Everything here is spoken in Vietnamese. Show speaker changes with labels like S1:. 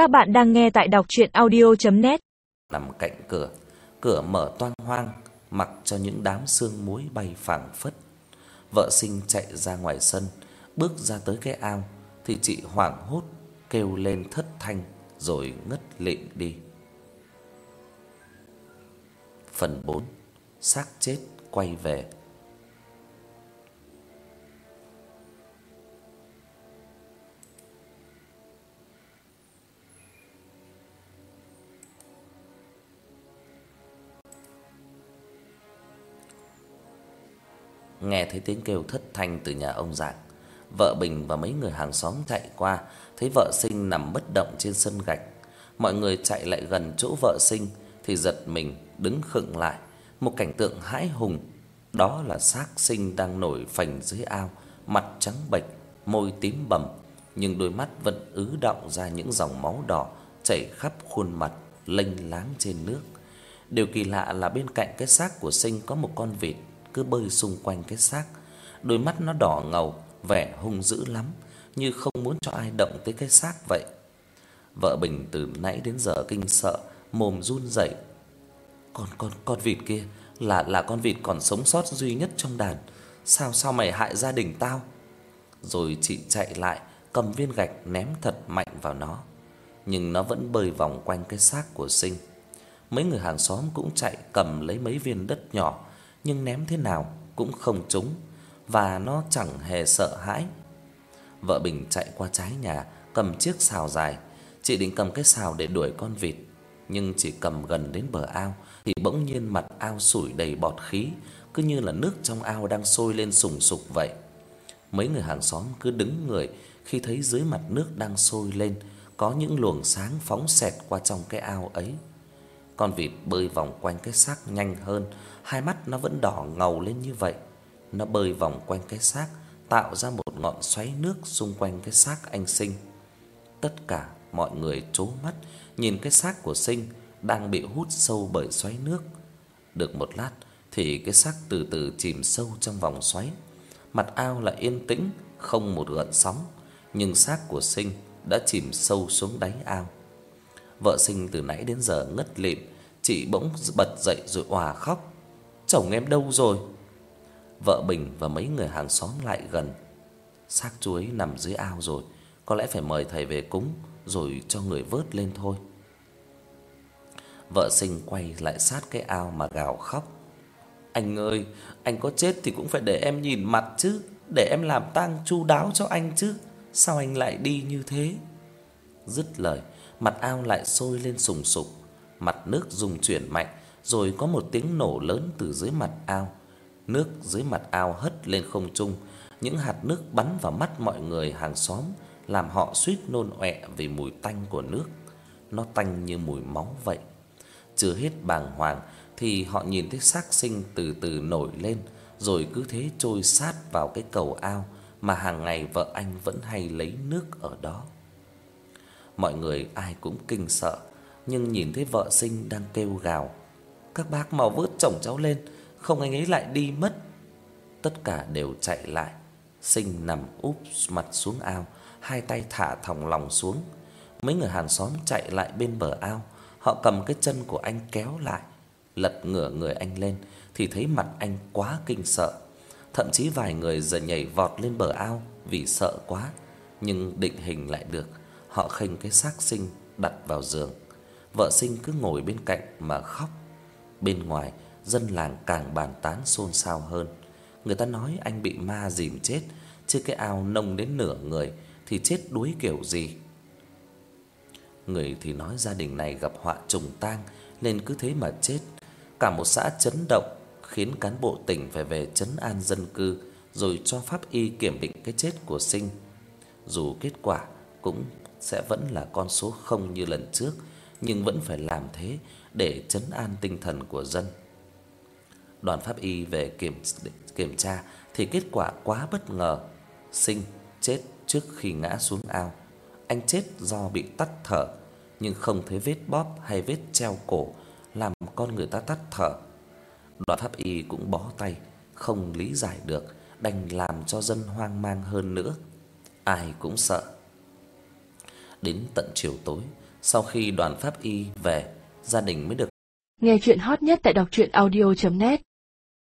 S1: Các bạn đang nghe tại đọc audio net
S2: Nằm cạnh cửa, cửa mở toang hoang, mặc cho những đám sương muối bay phảng phất. Vợ sinh chạy ra ngoài sân, bước ra tới cái ao thì chị hoảng hốt kêu lên thất thanh rồi ngất lịm đi. Phần 4: Xác chết quay về. Nghe thấy tiếng kêu thất thanh từ nhà ông Dạng, vợ Bình và mấy người hàng xóm chạy qua, thấy vợ Sinh nằm bất động trên sân gạch. Mọi người chạy lại gần chỗ vợ Sinh thì giật mình đứng khựng lại, một cảnh tượng hãi hùng, đó là xác Sinh đang nổi phành dưới ao, mặt trắng bệch, môi tím bầm, nhưng đôi mắt vẫn ứ đọng ra những dòng máu đỏ chảy khắp khuôn mặt lênh láng trên nước. Điều kỳ lạ là bên cạnh cái xác của Sinh có một con vịt cứ bơi xung quanh cái xác. Đôi mắt nó đỏ ngầu, vẻ hung dữ lắm, như không muốn cho ai động tới cái xác vậy. Vợ Bình từ nãy đến giờ kinh sợ, mồm run rẩy. Con con con vịt kia là là con vịt còn sống sót duy nhất trong đàn. Sao sao mày hại gia đình tao? Rồi chị chạy lại, cầm viên gạch ném thật mạnh vào nó, nhưng nó vẫn bơi vòng quanh cái xác của Sinh. Mấy người hàng xóm cũng chạy cầm lấy mấy viên đất nhỏ nhưng ném thế nào cũng không trúng và nó chẳng hề sợ hãi. Vợ Bình chạy qua trái nhà, cầm chiếc sào dài, chị định cầm cái sào để đuổi con vịt, nhưng chỉ cầm gần đến bờ ao thì bỗng nhiên mặt ao sủi đầy bọt khí, cứ như là nước trong ao đang sôi lên sùng sục vậy. Mấy người hàng xóm cứ đứng người khi thấy dưới mặt nước đang sôi lên có những luồng sáng phóng xẹt qua trong cái ao ấy. Con vịt bơi vòng quanh cái xác nhanh hơn, hai mắt nó vẫn đỏ ngầu lên như vậy. Nó bơi vòng quanh cái xác, tạo ra một ngọn xoáy nước xung quanh cái xác anh Sinh. Tất cả mọi người trố mắt nhìn cái xác của Sinh đang bị hút sâu bởi xoáy nước. Được một lát thì cái xác từ từ chìm sâu trong vòng xoáy. Mặt ao lại yên tĩnh, không một gợn sóng, nhưng xác của Sinh đã chìm sâu xuống đáy ao. Vợ Sinh từ nãy đến giờ ngất lịm, chị bỗng bật dậy rồi òa khóc. "Chồng em đâu rồi?" Vợ Bình và mấy người hàng xóm lại gần. Xác chuối nằm dưới ao rồi, có lẽ phải mời thầy về cúng rồi cho người vớt lên thôi. Vợ Sinh quay lại sát cái ao mà gào khóc. "Anh ơi, anh có chết thì cũng phải để em nhìn mặt chứ, để em làm tang chu đáo cho anh chứ, sao anh lại đi như thế?" Dứt lời, mặt ao lại sôi lên sùng sục, mặt nước rung chuyển mạnh, rồi có một tiếng nổ lớn từ dưới mặt ao. Nước dưới mặt ao hất lên không trung, những hạt nước bắn vào mắt mọi người hàng xóm, làm họ suýt nôn ọe vì mùi tanh của nước. Nó tanh như mùi máu vậy. Chưa hết bàng hoàng thì họ nhìn thấy xác sinh từ từ nổi lên, rồi cứ thế trôi sát vào cái cầu ao mà hàng ngày vợ anh vẫn hay lấy nước ở đó. Mọi người ai cũng kinh sợ, nhưng nhìn thấy vợ sinh đang kêu gào, "Các bác mau vớt chồng cháu lên, không anh ấy lại đi mất." Tất cả đều chạy lại. Sinh nằm úp mặt xuống ao, hai tay thả thòng lòng xuống. Mấy người hàng xóm chạy lại bên bờ ao, họ cầm cái chân của anh kéo lại, lật ngửa người anh lên thì thấy mặt anh quá kinh sợ. Thậm chí vài người giờ nhảy vọt lên bờ ao vì sợ quá, nhưng định hình lại được họ khênh cái xác sinh đặt vào giường. Vợ sinh cứ ngồi bên cạnh mà khóc. Bên ngoài, dân làng càng bàn tán xôn xao hơn. Người ta nói anh bị ma dìm chết, chứ cái ao nông đến nửa người thì chết đuối kiểu gì. Người thì nói gia đình này gặp họa trùng tang nên cứ thế mà chết. Cả một xã chấn động khiến cán bộ tỉnh phải về trấn an dân cư rồi cho pháp y kiểm định cái chết của sinh. Dù kết quả cũng sẽ vẫn là con số không như lần trước, nhưng vẫn phải làm thế để trấn an tinh thần của dân. Đoàn pháp y về kiểm kiểm tra thì kết quả quá bất ngờ, Sinh chết trước khi ngã xuống ao. Anh chết do bị tắt thở, nhưng không thấy vết bóp hay vết treo cổ làm con người ta tắt thở. Đoàn pháp y cũng bó tay, không lý giải được, đành làm cho dân hoang mang hơn nữa. Ai cũng sợ Đến tận chiều tối, Sau khi đoàn pháp y về, gia đình mới được
S3: Nghe chuyện hot nhất tại đọc truyện audio net.